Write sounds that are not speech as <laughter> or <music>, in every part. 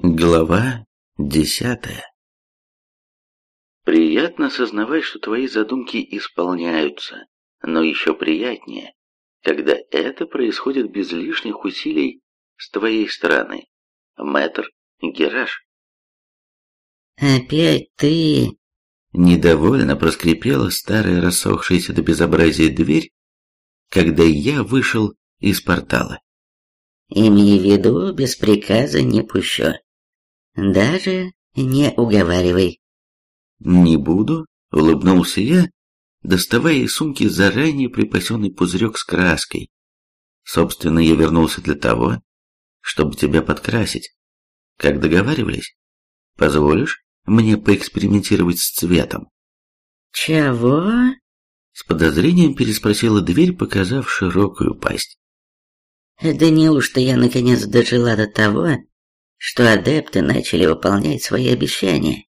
Глава десятая Приятно сознавать, что твои задумки исполняются, но еще приятнее, когда это происходит без лишних усилий с твоей стороны. Мэтр Гераш. «Опять ты?» Недовольно проскрипела старая рассохшаяся до безобразия дверь, когда я вышел из портала. «Имей в виду, без приказа не пущу. Даже не уговаривай. Не буду, улыбнулся я, доставая из сумки заранее припасенный пузырек с краской. Собственно, я вернулся для того, чтобы тебя подкрасить. Как договаривались? Позволишь мне поэкспериментировать с цветом? Чего? С подозрением переспросила дверь, показав широкую пасть. Да неужто я наконец дожила до того, что адепты начали выполнять свои обещания.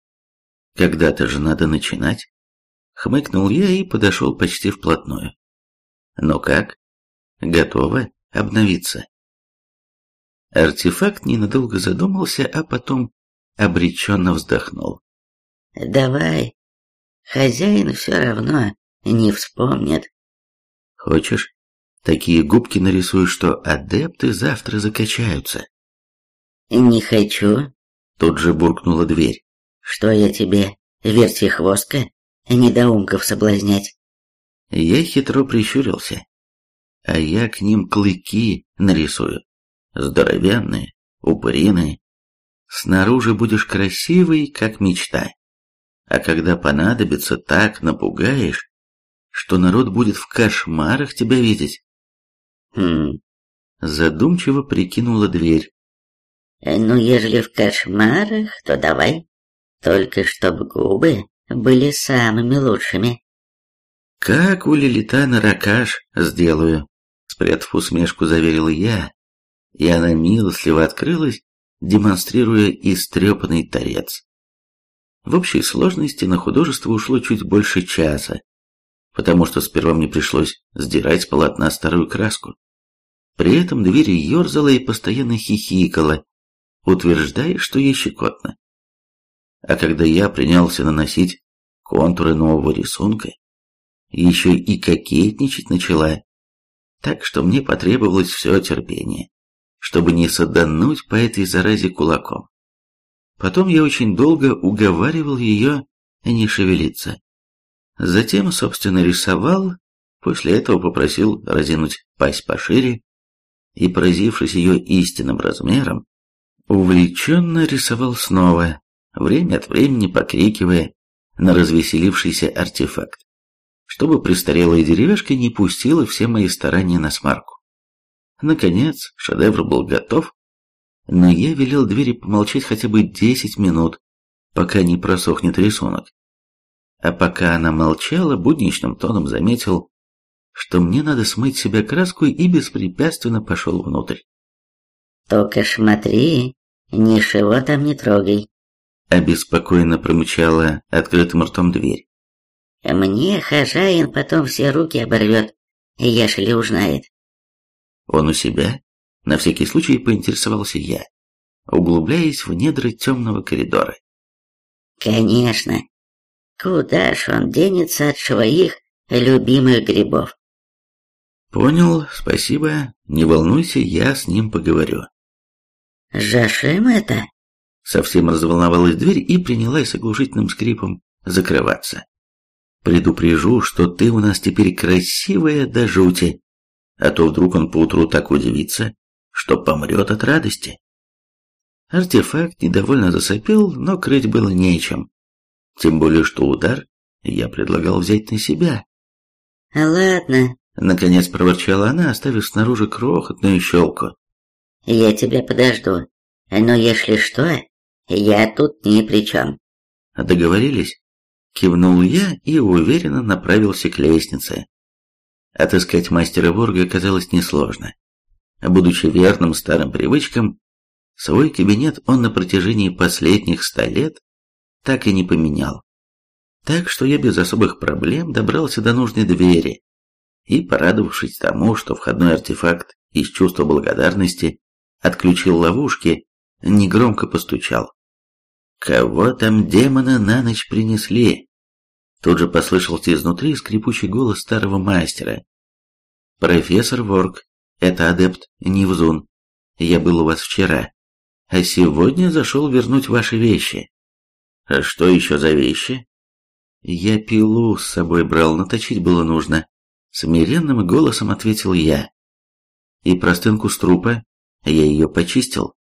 Когда-то же надо начинать. Хмыкнул я и подошел почти вплотную. Ну как? Готово обновиться? Артефакт ненадолго задумался, а потом обреченно вздохнул. «Давай. Хозяин все равно не вспомнит». «Хочешь, такие губки нарисую, что адепты завтра закачаются?» «Не хочу», — тут же буркнула дверь. «Что я тебе, вертихвостка, недоумков соблазнять?» Я хитро прищурился. А я к ним клыки нарисую. Здоровенные, упыриные. Снаружи будешь красивый, как мечта. А когда понадобится, так напугаешь, что народ будет в кошмарах тебя видеть. Хм. Задумчиво прикинула дверь. Ну, ежели в кошмарах, то давай. Только чтоб губы были самыми лучшими. Как у Лилитана Ракаш сделаю, спрятав усмешку, заверил я, и она милостливо открылась, демонстрируя истрепанный торец. В общей сложности на художество ушло чуть больше часа, потому что сперва мне пришлось сдирать с полотна старую краску. При этом дверь ерзала и постоянно хихикала, утверждая, что ей щекотно. А когда я принялся наносить контуры нового рисунка, еще и кокетничать начала, так что мне потребовалось все терпение, чтобы не садануть по этой заразе кулаком. Потом я очень долго уговаривал ее не шевелиться. Затем, собственно, рисовал, после этого попросил разинуть пасть пошире, и, поразившись ее истинным размером, Увлеченно рисовал снова, время от времени покрикивая на развеселившийся артефакт, чтобы престарелая деревяшка не пустила все мои старания на смарку. Наконец, шедевр был готов, но я велел двери помолчать хотя бы десять минут, пока не просохнет рисунок. А пока она молчала, будничным тоном заметил, что мне надо смыть себя краску и беспрепятственно пошел внутрь. Только смотри, ничего там не трогай. Обеспокоенно промычала открытым ртом дверь. Мне хозяин потом все руки оборвет, если узнает. Он у себя? На всякий случай поинтересовался я, углубляясь в недра темного коридора. Конечно. Куда ж он денется от своих любимых грибов? Понял, спасибо. Не волнуйся, я с ним поговорю. «Зачем это?» Совсем разволновалась дверь и принялась с оглушительным скрипом закрываться. «Предупрежу, что ты у нас теперь красивая до жути, а то вдруг он поутру так удивится, что помрет от радости». Артефакт недовольно засопел, но крыть было нечем. Тем более, что удар я предлагал взять на себя. «Ладно», — наконец проворчала она, оставив снаружи крохотную щелку. Я тебя подожду. Но если что, я тут ни при чем. Договорились? Кивнул я и уверенно направился к лестнице. Отыскать мастера Ворга оказалось несложно. Будучи верным старым привычкам, свой кабинет он на протяжении последних ста лет так и не поменял. Так что я без особых проблем добрался до нужной двери и, порадовавшись тому, что входной артефакт из чувства благодарности отключил ловушки, негромко постучал. «Кого там демона на ночь принесли?» Тут же послышался изнутри скрипучий голос старого мастера. «Профессор Ворк, это адепт Невзун. Я был у вас вчера, а сегодня зашел вернуть ваши вещи». «А что еще за вещи?» «Я пилу с собой брал, наточить было нужно», — смиренным голосом ответил я. «И простынку с трупа, я ее почистил.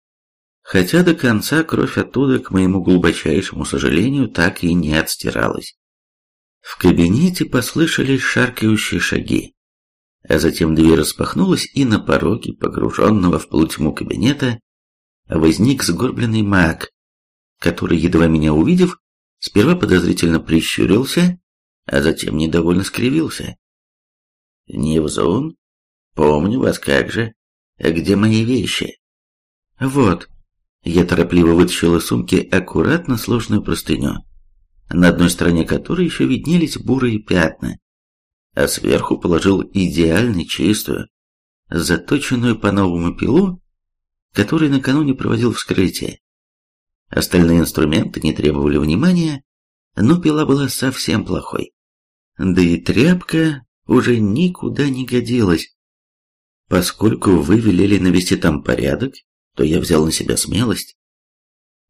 Хотя до конца кровь оттуда, к моему глубочайшему сожалению, так и не отстиралась. В кабинете послышались шаркающие шаги, а затем дверь распахнулась, и на пороге, погруженного в полутьму кабинета, возник сгорбленный маг, который, едва меня увидев, сперва подозрительно прищурился, а затем недовольно скривился. «Невзун? Помню вас как же. Где мои вещи?» «Вот». Я торопливо вытащил из сумки аккуратно сложную простыню на одной стороне которой еще виднелись бурые пятна, а сверху положил идеально чистую, заточенную по-новому пилу, который накануне проводил вскрытие. Остальные инструменты не требовали внимания, но пила была совсем плохой. Да и тряпка уже никуда не годилась. Поскольку вы велели навести там порядок, то я взял на себя смелость.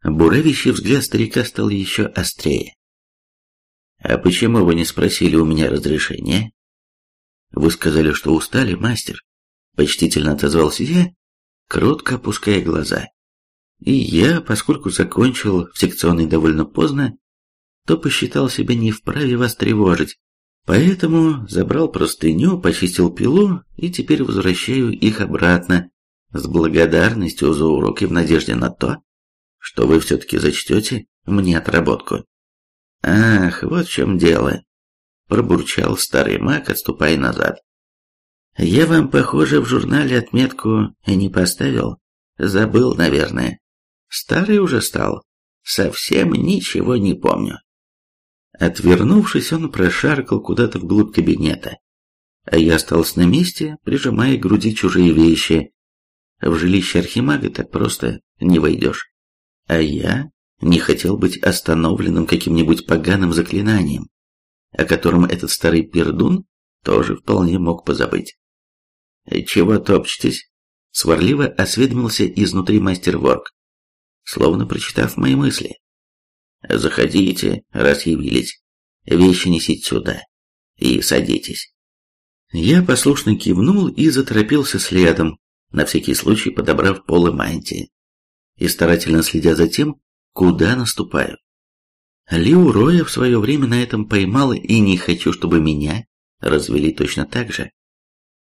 Буравящий взгляд старика стал еще острее. «А почему вы не спросили у меня разрешения?» «Вы сказали, что устали, мастер», — почтительно отозвался я, кротко опуская глаза. И я, поскольку закончил в секционной довольно поздно, то посчитал себя не вправе вас тревожить, поэтому забрал простыню, почистил пилу и теперь возвращаю их обратно с благодарностью за уроки в надежде на то, что вы все-таки зачтете мне отработку. «Ах, вот в чем дело», — пробурчал старый маг, отступая назад. «Я вам, похоже, в журнале отметку не поставил. Забыл, наверное. Старый уже стал. Совсем ничего не помню». Отвернувшись, он прошаркал куда-то вглубь кабинета. А я остался на месте, прижимая к груди чужие вещи. В жилище архимага так просто не войдешь. А я не хотел быть остановленным каким-нибудь поганым заклинанием, о котором этот старый пердун тоже вполне мог позабыть. «Чего топчетесь?» — сварливо осведомился изнутри мастер Ворк, словно прочитав мои мысли. «Заходите, раз явились. Вещи несите сюда. И садитесь». Я послушно кивнул и заторопился следом, на всякий случай подобрав полы мантии, и старательно следя за тем, куда наступаю. Лиу Роя в свое время на этом поймал и не хочу, чтобы меня развели точно так же.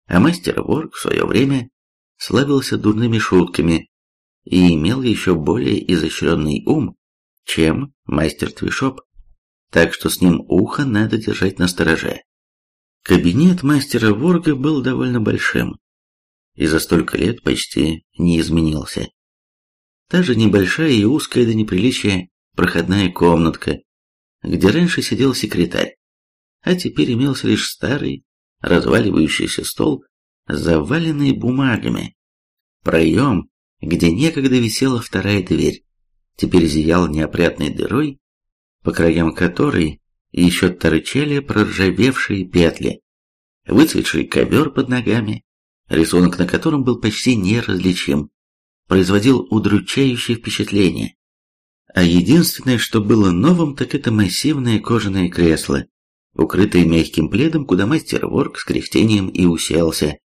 А мастер Ворк в свое время славился дурными шутками и имел еще более изощренный ум, чем мастер Твишоп, так что с ним ухо надо держать на стороже. Кабинет мастера Ворга был довольно большим и за столько лет почти не изменился. Та же небольшая и узкая до неприличия проходная комнатка, где раньше сидел секретарь, а теперь имелся лишь старый, разваливающийся стол, заваленный бумагами. Проем, где некогда висела вторая дверь, теперь зиял неопрятной дырой, по краям которой еще торчали проржавевшие петли, выцветший ковер под ногами, рисунок на котором был почти неразличим, производил удручающее впечатление. А единственное, что было новым, так это массивное кожаное кресло, укрытое мягким пледом, куда мастер Ворк с кряхтением и уселся,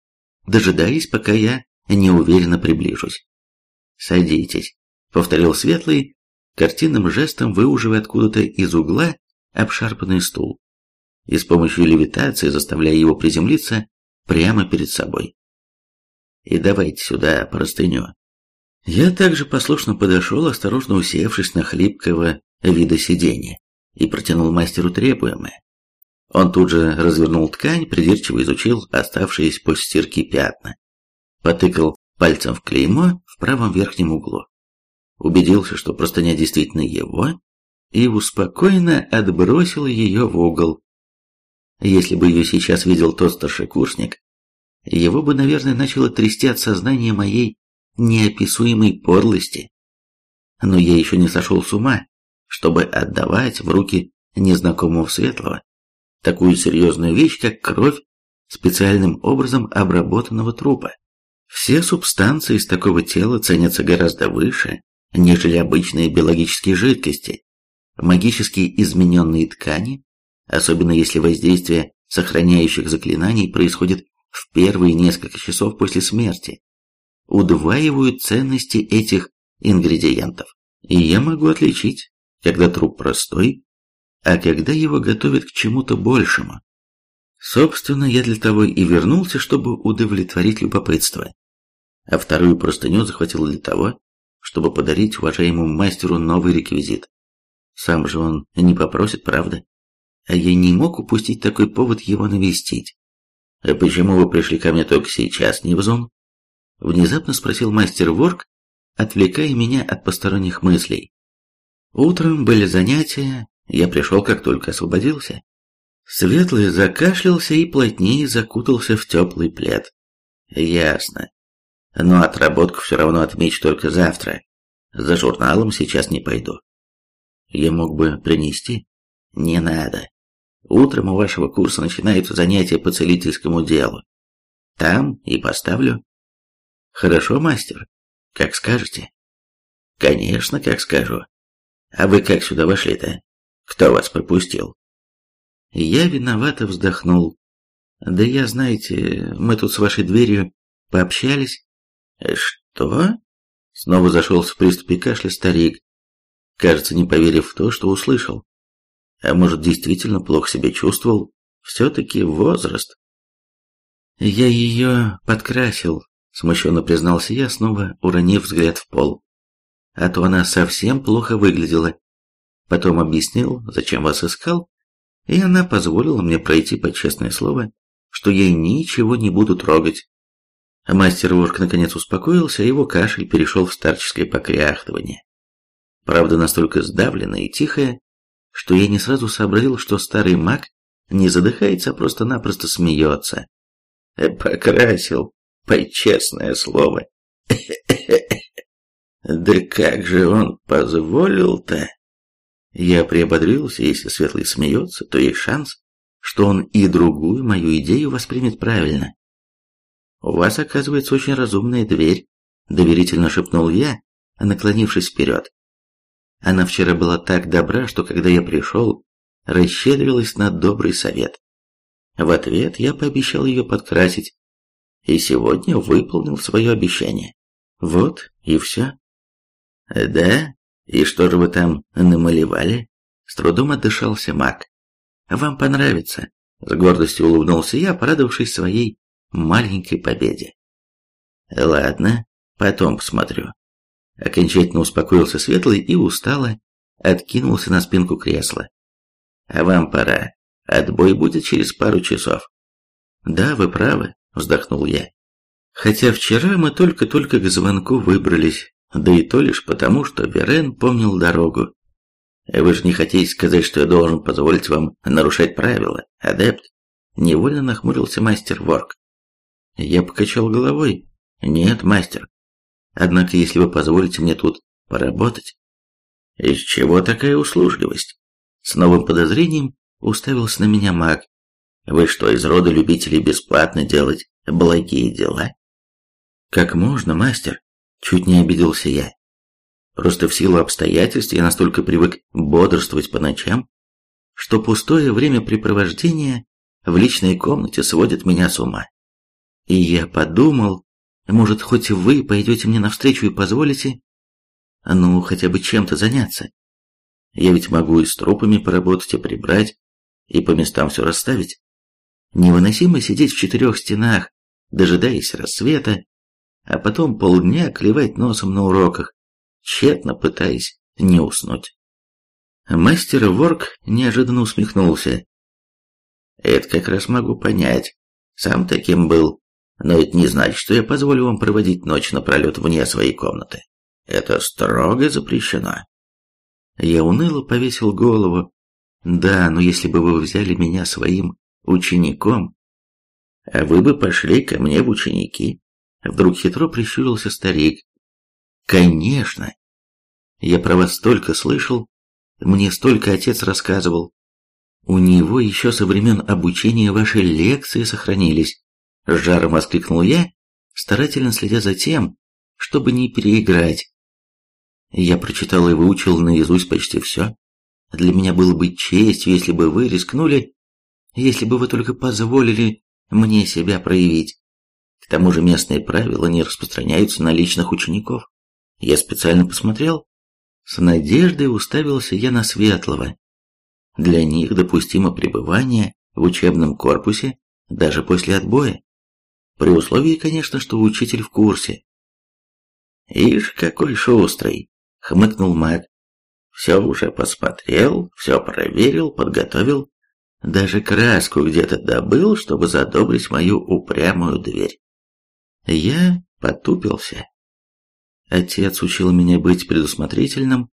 дожидаясь, пока я неуверенно приближусь. «Садитесь», — повторил Светлый, картинным жестом выуживая откуда-то из угла обшарпанный стул и с помощью левитации заставляя его приземлиться прямо перед собой. «И давайте сюда простыню», я также послушно подошел, осторожно усевшись на хлипкого вида сиденья, и протянул мастеру требуемое. Он тут же развернул ткань, придирчиво изучил оставшиеся после стирки пятна, потыкал пальцем в клеймо в правом верхнем углу, убедился, что простыня действительно его, и успокоенно отбросил ее в угол. Если бы ее сейчас видел тот старшекурсник, его бы, наверное, начало трясти от сознания моей неописуемой подлости. но я еще не сошел с ума, чтобы отдавать в руки незнакомого светлого такую серьезную вещь, как кровь специальным образом обработанного трупа. Все субстанции из такого тела ценятся гораздо выше, нежели обычные биологические жидкости. Магически измененные ткани, особенно если воздействие сохраняющих заклинаний происходит в первые несколько часов после смерти, удваивают ценности этих ингредиентов. И я могу отличить, когда труп простой, а когда его готовят к чему-то большему. Собственно, я для того и вернулся, чтобы удовлетворить любопытство. А вторую простыню захватил для того, чтобы подарить уважаемому мастеру новый реквизит. Сам же он не попросит, правда? А я не мог упустить такой повод его навестить. «А почему вы пришли ко мне только сейчас, Невзон?» Внезапно спросил мастер Ворк, отвлекая меня от посторонних мыслей. Утром были занятия, я пришел, как только освободился. Светлый закашлялся и плотнее закутался в теплый плед. Ясно. Но отработку все равно отмечу только завтра. За журналом сейчас не пойду. Я мог бы принести? Не надо. Утром у вашего курса начинаются занятия по целительскому делу. Там и поставлю. Хорошо, мастер? Как скажете. Конечно, как скажу. А вы как сюда вошли-то? Кто вас пропустил? Я виновато вздохнул. Да я, знаете, мы тут с вашей дверью пообщались. Что? Снова зашел в приступе кашля старик, кажется, не поверив в то, что услышал. А может, действительно плохо себя чувствовал? Все-таки возраст. Я ее подкрасил, смущенно признался я, снова уронив взгляд в пол. А то она совсем плохо выглядела. Потом объяснил, зачем вас искал, и она позволила мне пройти под честное слово, что я ничего не буду трогать. Мастер Ворк наконец успокоился, а его кашель перешел в старческое покряхтывание. Правда, настолько сдавленное и тихое, что я не сразу сообразил, что старый маг не задыхается, а просто-напросто смеется. Покрасил, по честное слово. <laughs> Да как же он позволил-то? Я приободрился, если Светлый смеется, то есть шанс, что он и другую мою идею воспримет правильно. «У вас, оказывается, очень разумная дверь», — доверительно шепнул я, наклонившись вперед. Она вчера была так добра, что когда я пришел, расщедрилась на добрый совет. В ответ я пообещал ее подкрасить, и сегодня выполнил свое обещание. Вот и все. «Да? И что же вы там намалевали?» С трудом отдышался маг. «Вам понравится», — с гордостью улыбнулся я, порадовавшись своей маленькой победе. «Ладно, потом посмотрю». Окончательно успокоился Светлый и устало откинулся на спинку кресла. «А вам пора. Отбой будет через пару часов». «Да, вы правы», — вздохнул я. «Хотя вчера мы только-только к звонку выбрались, да и то лишь потому, что Верен помнил дорогу. Вы же не хотите сказать, что я должен позволить вам нарушать правила, адепт? Невольно нахмурился мастер Ворк. Я покачал головой. Нет, мастер. Однако, если вы позволите мне тут поработать... Из чего такая услужливость? С новым подозрением уставился на меня маг. Вы что, из рода любителей бесплатно делать благие дела? Как можно, мастер? Чуть не обиделся я. Просто в силу обстоятельств я настолько привык бодрствовать по ночам, что пустое времяпрепровождение в личной комнате сводит меня с ума. И я подумал, может, хоть вы пойдете мне навстречу и позволите, ну, хотя бы чем-то заняться. Я ведь могу и с трупами поработать, и прибрать, и по местам все расставить. Невыносимо сидеть в четырех стенах, дожидаясь рассвета, а потом полдня клевать носом на уроках, тщетно пытаясь не уснуть. Мастер Ворк неожиданно усмехнулся. «Это как раз могу понять. Сам таким был. Но это не значит, что я позволю вам проводить ночь напролет вне своей комнаты. Это строго запрещено». Я уныло повесил голову. «Да, но если бы вы взяли меня своим учеником, а вы бы пошли ко мне в ученики, Вдруг хитро прищурился старик. «Конечно!» Я про вас столько слышал, мне столько отец рассказывал. У него еще со времен обучения ваши лекции сохранились. С жаром воскликнул я, старательно следя за тем, чтобы не переиграть. Я прочитал и выучил наизусть почти все. Для меня было бы честью, если бы вы рискнули, если бы вы только позволили мне себя проявить. К тому же местные правила не распространяются на личных учеников. Я специально посмотрел. С надеждой уставился я на Светлого. Для них допустимо пребывание в учебном корпусе даже после отбоя. При условии, конечно, что учитель в курсе. «Ишь, какой шустрый!» — хмыкнул маг. «Все уже посмотрел, все проверил, подготовил. Даже краску где-то добыл, чтобы задобрить мою упрямую дверь». Я потупился. Отец учил меня быть предусмотрительным.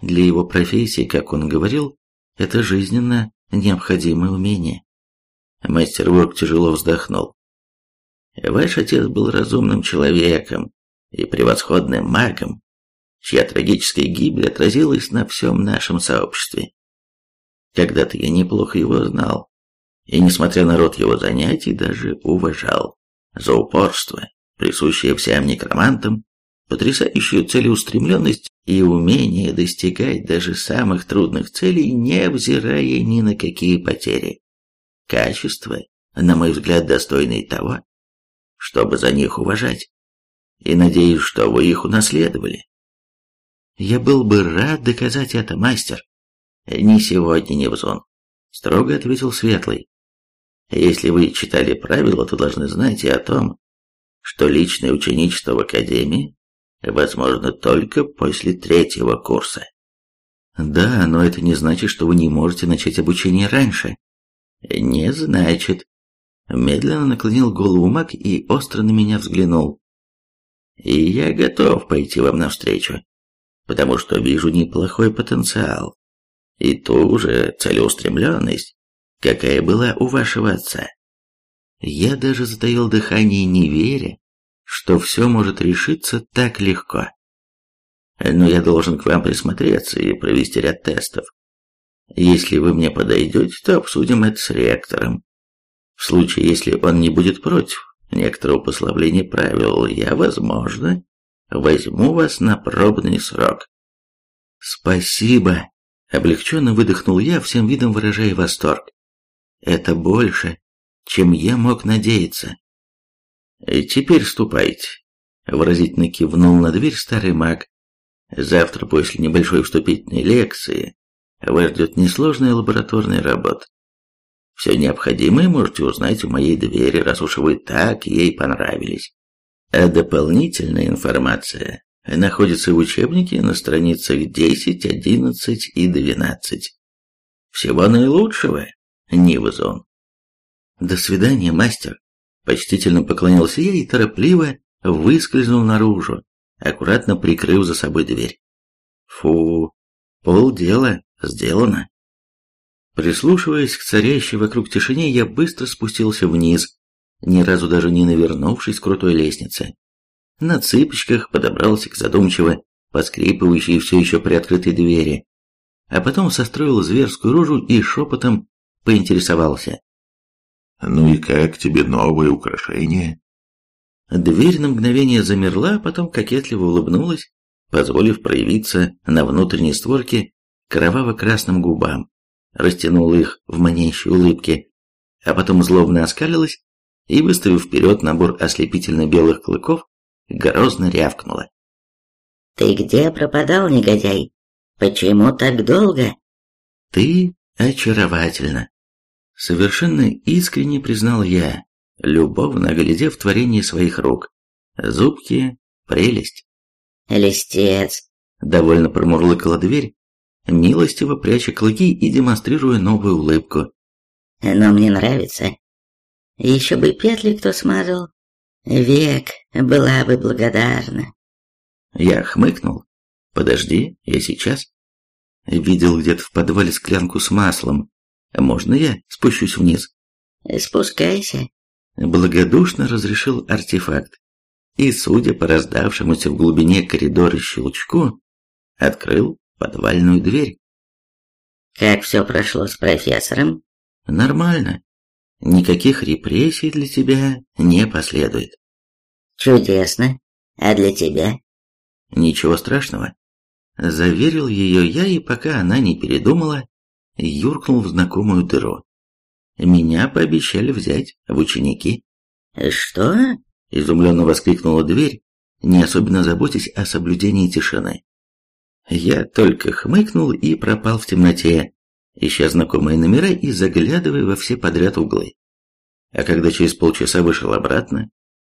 Для его профессии, как он говорил, это жизненно необходимое умение. Мастер Ворк тяжело вздохнул. Ваш отец был разумным человеком и превосходным магом, чья трагическая гибель отразилась на всем нашем сообществе. Когда-то я неплохо его знал, и, несмотря на род его занятий, даже уважал за упорство, присущее всем некромантам, потрясающую целеустремленность и умение достигать даже самых трудных целей, невзирая ни на какие потери. Качества, на мой взгляд, достойные того, чтобы за них уважать. И надеюсь, что вы их унаследовали. Я был бы рад доказать это, мастер. Не сегодня, не в зон, строго ответил Светлый. Если вы читали правила, то должны знать и о том, что личное ученичество в Академии возможно только после третьего курса. Да, но это не значит, что вы не можете начать обучение раньше. Не значит. Медленно наклонил голову маг и остро на меня взглянул. И я готов пойти вам навстречу, потому что вижу неплохой потенциал и ту же целеустремленность, какая была у вашего отца. Я даже затаил дыхание, не веря, что все может решиться так легко. Но я должен к вам присмотреться и провести ряд тестов. Если вы мне подойдете, то обсудим это с ректором. В случае, если он не будет против некоторого послабления правил, я, возможно, возьму вас на пробный срок. Спасибо. Облегченно выдохнул я, всем видом выражая восторг. Это больше, чем я мог надеяться. «Теперь ступайте», — выразительно кивнул на дверь старый маг. «Завтра после небольшой вступительной лекции вас ждет несложная лабораторная работа. Все необходимое можете узнать у моей двери, раз уж вы так ей понравились. А дополнительная информация находится в учебнике на страницах 10, 11 и 12. Всего наилучшего, Нивзон. До свидания, мастер. Почтительно поклонился я и торопливо выскользнул наружу, аккуратно прикрыв за собой дверь. Фу, полдела сделано. Прислушиваясь к царящей вокруг тишине, я быстро спустился вниз, ни разу даже не навернувшись с крутой лестницы. На цыпочках подобрался к задумчиво поскрипывающей все еще приоткрытой двери, а потом состроил зверскую рожу и шепотом поинтересовался. «Ну и как тебе новое украшение?» Дверь на мгновение замерла, а потом кокетливо улыбнулась, позволив проявиться на внутренней створке кроваво-красным губам, растянула их в манящей улыбке, а потом злобно оскалилась и, выставив вперед набор ослепительно-белых клыков, грозно рявкнула. «Ты где пропадал, негодяй? Почему так долго?» «Ты очаровательна», Совершенно искренне признал я, любовно оглядев творение своих рук. Зубки — прелесть. «Листец!» — довольно промурлыкала дверь, милостиво пряча клыки и демонстрируя новую улыбку. «Но мне нравится. Еще бы петли кто смазал. Век была бы благодарна». Я хмыкнул. «Подожди, я сейчас». Видел где-то в подвале склянку с маслом, можно я спущусь вниз? Спускайся. Благодушно разрешил артефакт. И, судя по раздавшемуся в глубине коридора щелчку, открыл подвальную дверь. Как все прошло с профессором? Нормально. Никаких репрессий для тебя не последует. Чудесно. А для тебя? Ничего страшного. Заверил ее я, и пока она не передумала, юркнул в знакомую дыру. Меня пообещали взять в ученики. «Что?» – изумленно воскликнула дверь, не особенно заботясь о соблюдении тишины. Я только хмыкнул и пропал в темноте, ища знакомые номера и заглядывая во все подряд углы. А когда через полчаса вышел обратно,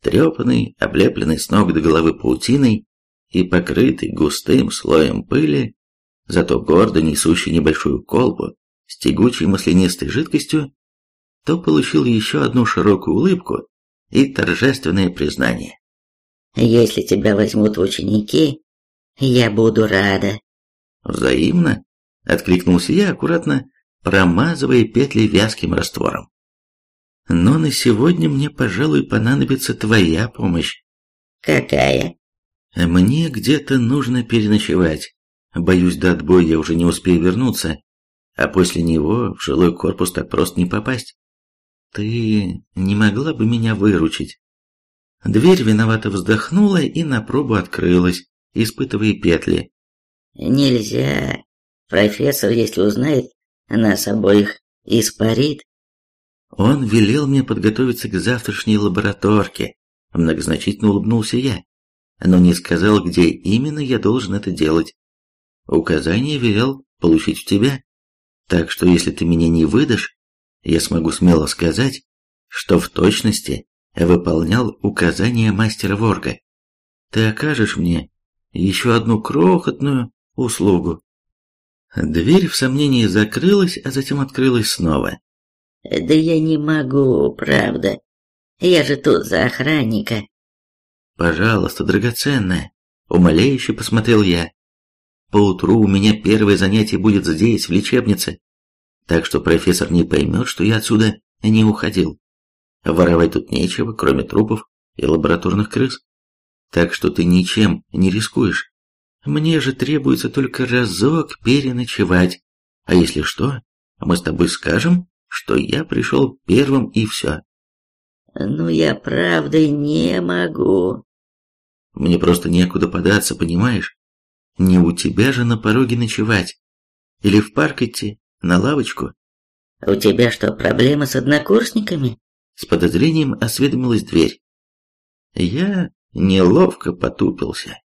трепанный, облепленный с ног до головы паутиной и покрытый густым слоем пыли, зато гордо несущий небольшую колбу с тягучей маслянистой жидкостью, то получил еще одну широкую улыбку и торжественное признание. «Если тебя возьмут в ученики, я буду рада». «Взаимно?» — откликнулся я, аккуратно промазывая петли вязким раствором. «Но на сегодня мне, пожалуй, понадобится твоя помощь». «Какая?» «Мне где-то нужно переночевать. Боюсь, до отбоя я уже не успею вернуться, а после него в жилой корпус так просто не попасть. Ты не могла бы меня выручить?» Дверь виновато вздохнула и на пробу открылась, испытывая петли. «Нельзя. Профессор, если узнает, нас обоих испарит». Он велел мне подготовиться к завтрашней лабораторке. Многозначительно улыбнулся я, но не сказал, где именно я должен это делать. Указание велел получить у тебя. Так что если ты меня не выдашь, я смогу смело сказать, что в точности выполнял указания мастера Ворга. Ты окажешь мне еще одну крохотную услугу. Дверь в сомнении закрылась, а затем открылась снова. «Да я не могу, правда. Я же тут за охранника». «Пожалуйста, драгоценная», — умоляюще посмотрел я. «Поутру у меня первое занятие будет здесь, в лечебнице, так что профессор не поймет, что я отсюда не уходил. Воровать тут нечего, кроме трупов и лабораторных крыс. Так что ты ничем не рискуешь. Мне же требуется только разок переночевать. А если что, мы с тобой скажем, что я пришел первым и все. Ну, я правда не могу. Мне просто некуда податься, понимаешь? Не у тебя же на пороге ночевать. Или в парк идти, на лавочку. У тебя что, проблемы с однокурсниками? С подозрением осведомилась дверь. Я неловко потупился.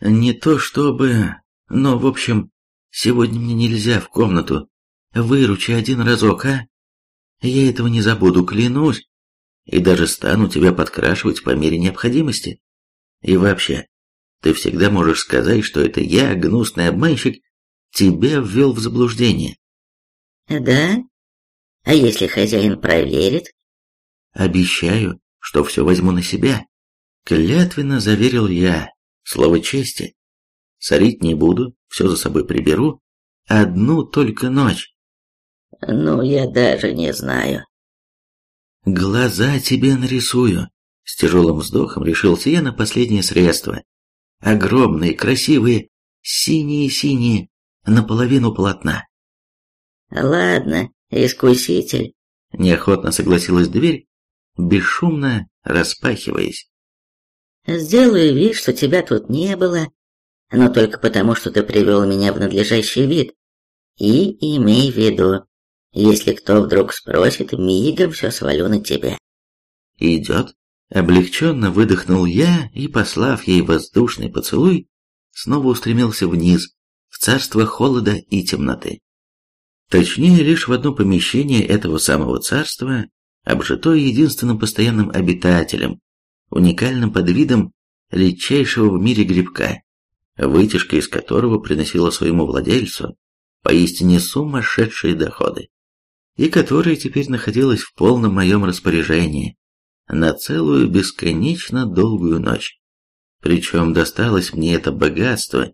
Не то чтобы... Но, в общем, сегодня мне нельзя в комнату. Выручи один разок, а? Я этого не забуду, клянусь. И даже стану тебя подкрашивать по мере необходимости. И вообще, ты всегда можешь сказать, что это я, гнусный обманщик, тебя ввел в заблуждение. Да? А если хозяин проверит? Обещаю, что все возьму на себя. Клятвенно заверил я, слово чести. Сорить не буду, все за собой приберу. Одну только ночь. Ну, я даже не знаю. Глаза тебе нарисую. С тяжелым вздохом решился я на последнее средство. Огромные, красивые, синие-синие, наполовину полотна. Ладно, искуситель. Неохотно согласилась дверь, бесшумно распахиваясь. «Сделаю вид, что тебя тут не было, но только потому, что ты привел меня в надлежащий вид. И имей в виду, если кто вдруг спросит, мигом все свалю на тебя». «Идет?» Облегченно выдохнул я и, послав ей воздушный поцелуй, снова устремился вниз, в царство холода и темноты. Точнее, лишь в одно помещение этого самого царства, обжитое единственным постоянным обитателем, уникальным подвидом редчайшего в мире грибка, вытяжка из которого приносила своему владельцу поистине сумасшедшие доходы, и которая теперь находилась в полном моем распоряжении на целую бесконечно долгую ночь. Причем досталось мне это богатство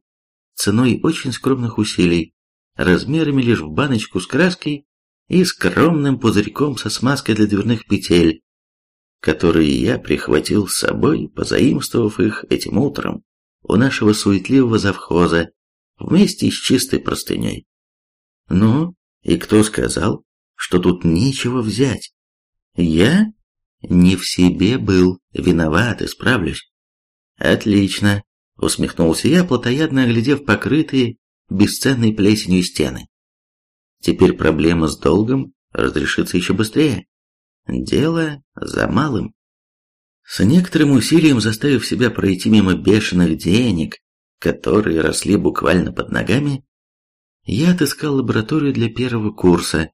ценой очень скромных усилий, размерами лишь в баночку с краской и скромным пузырьком со смазкой для дверных петель, которые я прихватил с собой, позаимствовав их этим утром у нашего суетливого завхоза вместе с чистой простыней. Ну, и кто сказал, что тут нечего взять? Я не в себе был, виноват, исправлюсь. Отлично, усмехнулся я, плотоядно оглядев покрытые бесценной плесенью стены. Теперь проблема с долгом разрешится еще быстрее. Дело за малым. С некоторым усилием заставив себя пройти мимо бешеных денег, которые росли буквально под ногами, я отыскал лабораторию для первого курса,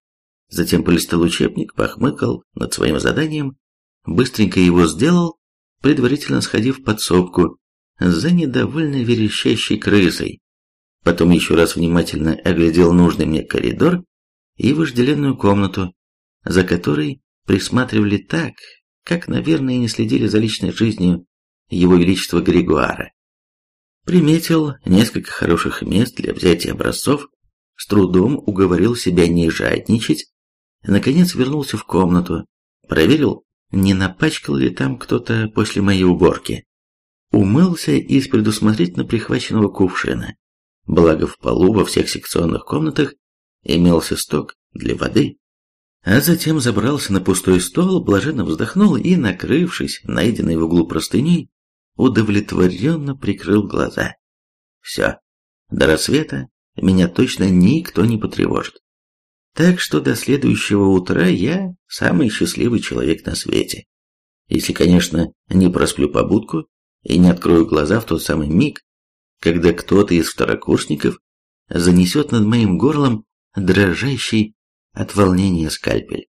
затем полистал учебник, похмыкал над своим заданием, быстренько его сделал, предварительно сходив в подсобку за недовольно верещащей крысой. Потом еще раз внимательно оглядел нужный мне коридор и вожделенную комнату, за которой присматривали так, как, наверное, не следили за личной жизнью его величества Григуара. Приметил несколько хороших мест для взятия образцов, с трудом уговорил себя не жадничать, наконец вернулся в комнату, проверил, не напачкал ли там кто-то после моей уборки. Умылся из предусмотрительно прихваченного кувшина. Благо в полу во всех секционных комнатах имелся сток для воды а затем забрался на пустой стол, блаженно вздохнул и, накрывшись найденной в углу простыней, удовлетворенно прикрыл глаза. Все, до рассвета меня точно никто не потревожит. Так что до следующего утра я самый счастливый человек на свете. Если, конечно, не просплю побудку и не открою глаза в тот самый миг, когда кто-то из второкурсников занесет над моим горлом дрожащий от волнения скальпель.